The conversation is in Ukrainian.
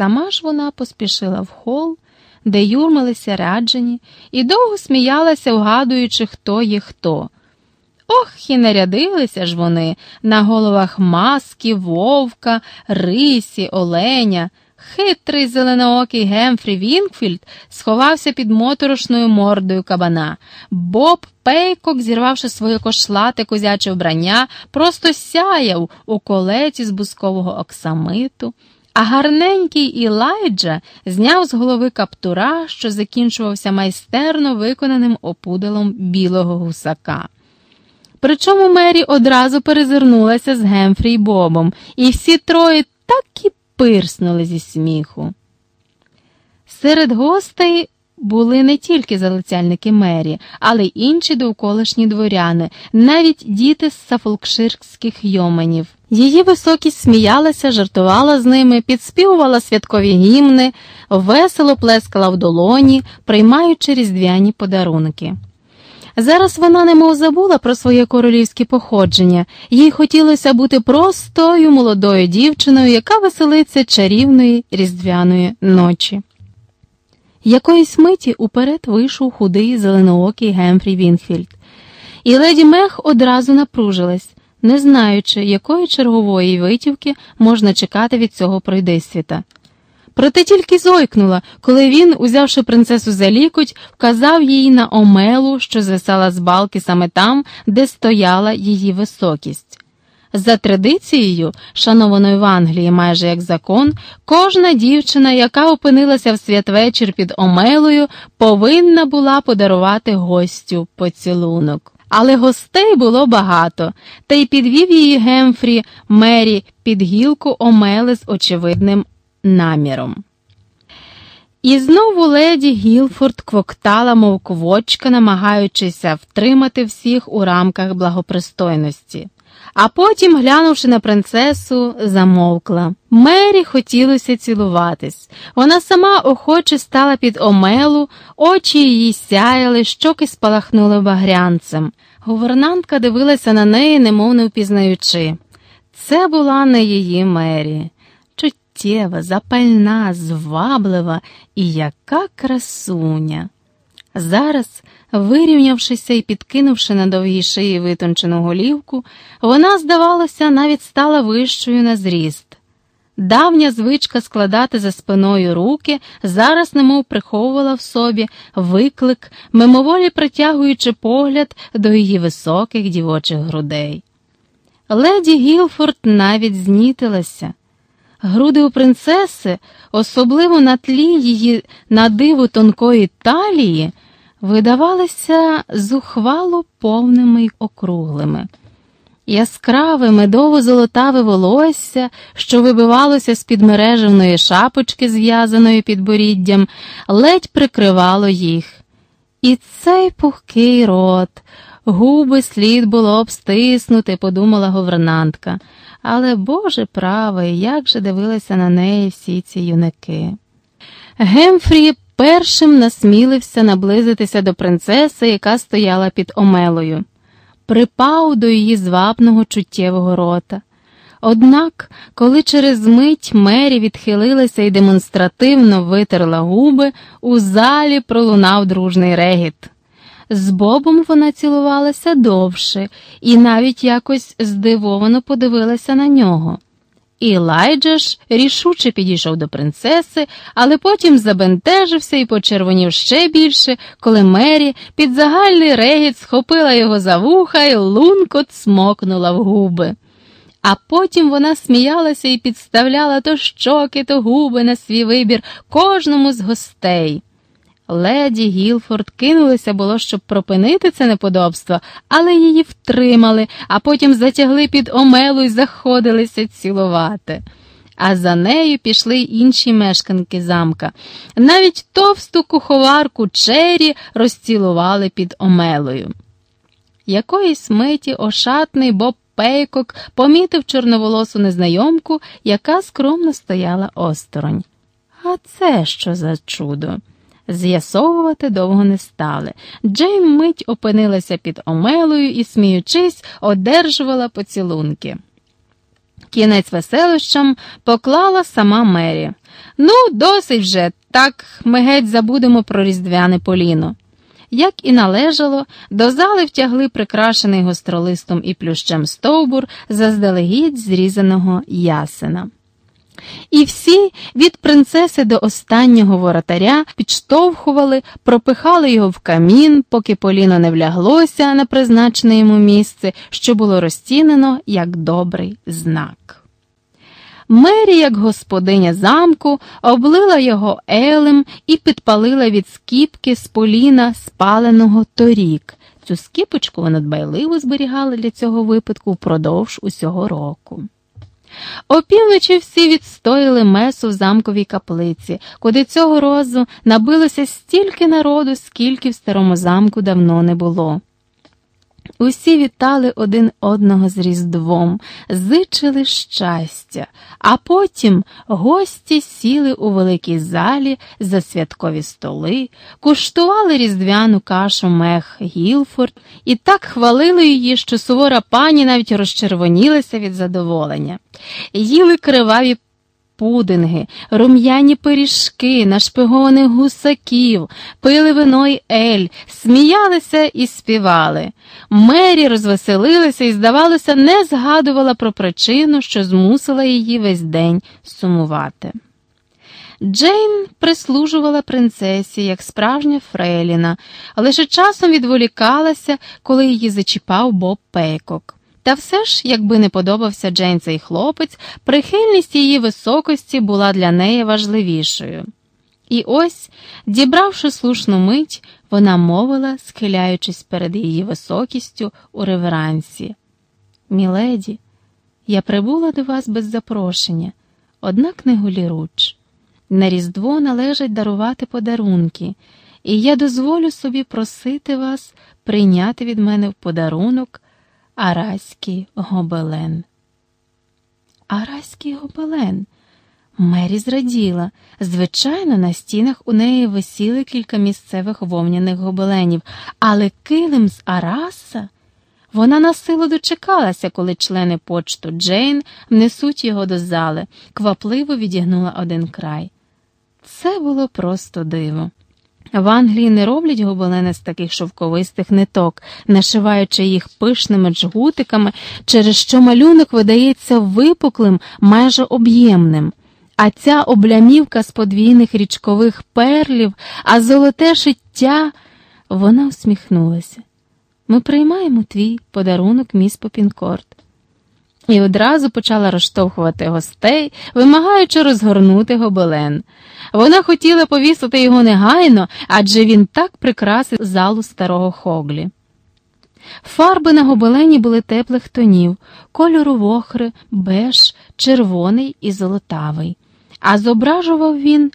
Сама ж вона поспішила в хол, де юрмилися ряджені, і довго сміялася, вгадуючи, хто є хто. Ох, і нарядилися ж вони на головах маски, вовка, рисі, оленя. Хитрий зеленоокий Гемфрі Вінкфільд сховався під моторошною мордою кабана. Боб Пейкок, зірвавши своє кошлате козяче вбрання, просто сяяв у колеці з бускового оксамиту. А гарненький Ілайджа зняв з голови каптура, що закінчувався майстерно виконаним опудалом білого гусака. Причому Мері одразу перезирнулася з Гемфрі й Бобом, і всі троє так і пирснули зі сміху. Серед гостей були не тільки залицяльники Мері, але й інші довколишні дворяни, навіть діти з сафолкширських йоменів. Її високість сміялася, жартувала з ними, підспівувала святкові гімни, весело плескала в долоні, приймаючи різдвяні подарунки. Зараз вона немов забула про своє королівське походження, їй хотілося бути простою молодою дівчиною, яка веселиться чарівної різдвяної ночі. Якоїсь миті уперед вийшов худий зеленоокий Гемфрі Вінфільд, і леді Мех одразу напружилась, не знаючи, якої чергової витівки можна чекати від цього пройдисвіта. Проте тільки зойкнула, коли він, узявши принцесу за лікоть, вказав їй на омелу, що звисала з балки саме там, де стояла її високість. За традицією, шанованою в Англії майже як закон, кожна дівчина, яка опинилася в святвечір під омелою, повинна була подарувати гостю поцілунок. Але гостей було багато, та й підвів її Гемфрі Мері під гілку омели з очевидним наміром. І знову леді Гілфорд квоктала, мов квочка, намагаючися втримати всіх у рамках благопристойності. А потім, глянувши на принцесу, замовкла. Мері хотілося цілуватись. Вона сама охоче стала під омелу, очі її сяяли, щоки спалахнули багрянцем. Гувернантка дивилася на неї, немов не впізнаючи. Це була не її Мері чуттєва, запальна, зваблива і яка красуня. Зараз, вирівнявшися і підкинувши на довгій шиї витончену голівку, вона, здавалося, навіть стала вищою на зріст. Давня звичка складати за спиною руки зараз немов приховувала в собі виклик, мимоволі притягуючи погляд до її високих дівочих грудей. Леді Гілфорд навіть знітилася. Груди у принцеси, особливо на тлі її надиву тонкої талії, видавалися зухвало повними й округлими. Яскраве медово золотаве волосся, що вибивалося з під мережевної шапочки, зв'язаної під боріддям, ледь прикривало їх. І цей пухкий рот, губи слід було б стиснути, подумала говернантка але Боже правий, як же дивилися на неї всі ці юнаки. Гемфрі першим насмілився наблизитися до принцеси, яка стояла під омелою, припав до її звабного чуттєвого рота. Однак, коли через мить Мері відхилилася і демонстративно витерла губи, у залі пролунав дружний регіт. З Бобом вона цілувалася довше і навіть якось здивовано подивилася на нього. Ілайджа ж рішуче підійшов до принцеси, але потім забентежився і почервонів ще більше, коли Мері під загальний регіт схопила його за вуха і лункот смокнула в губи. А потім вона сміялася і підставляла то щоки, то губи на свій вибір кожному з гостей. Леді Гілфорд кинулися було, щоб пропинити це неподобство, але її втримали, а потім затягли під омелу і заходилися цілувати. А за нею пішли інші мешканки замка. Навіть товсту куховарку Чері розцілували під омелою. Якоїсь миті ошатний Боб Пейкок помітив чорноволосу незнайомку, яка скромно стояла осторонь. А це що за чудо? З'ясовувати довго не стали. Джейн мить опинилася під омелою і, сміючись, одержувала поцілунки. Кінець веселищам поклала сама Мері. Ну, досить вже, так ми геть забудемо про різдвяне поліно. Як і належало, до зали втягли прикрашений гостролистом і плющем стовбур заздалегідь зрізаного ясена. І всі від принцеси до останнього воротаря підштовхували, пропихали його в камін, поки Поліно не вляглося на призначене йому місце, що було розцінено як добрий знак. Мері, як господиня замку, облила його елем і підпалила від скіпки з поліна, спаленого торік. Цю скіпочку вона дбайливо зберігала для цього випадку впродовж усього року. Опівночі всі відстояли месу в замковій каплиці, куди цього разу набилося стільки народу, скільки в старому замку давно не було. Усі вітали один одного з Різдвом, зичили щастя, а потім гості сіли у великій залі за святкові столи, куштували різдвяну кашу мех Гілфорд і так хвалили її, що сувора пані навіть розчервонілася від задоволення, їли криваві пудинги, рум'яні пиріжки, нашпигованих гусаків, пили вино й ель, сміялися і співали. Мері розвеселилася і, здавалося, не згадувала про причину, що змусила її весь день сумувати. Джейн прислужувала принцесі як справжня Фрейліна, лише часом відволікалася, коли її зачіпав Боб Пейкок. Та все ж, якби не подобався Джейн цей хлопець, прихильність її високості була для неї важливішою. І ось, дібравши слушну мить, вона мовила, схиляючись перед її високістю у реверансі. Міледі, я прибула до вас без запрошення, однак не голіруч. На Різдво належить дарувати подарунки, і я дозволю собі просити вас прийняти від мене в подарунок. Араський гобелен. Араський гобелен. Мері зраділа. Звичайно, на стінах у неї висіли кілька місцевих вовняних гобеленів, але килим з Араса. Вона на силу дочекалася, коли члени почту Джейн внесуть його до зали, квапливо відігнула один край. Це було просто диво. В Англії не роблять гобелени з таких шовковистих ниток, нашиваючи їх пишними джгутиками, через що малюнок видається випуклим, майже об'ємним. А ця облямівка з подвійних річкових перлів, а золоте шиття, вона усміхнулася. Ми приймаємо твій подарунок, міс Попінкорт. І одразу почала розштовхувати гостей, вимагаючи розгорнути гобелен. Вона хотіла повісити його негайно, адже він так прикрасив залу старого хоглі. Фарби на гобелені були теплих тонів, кольору вохри, беж, червоний і золотавий, а зображував він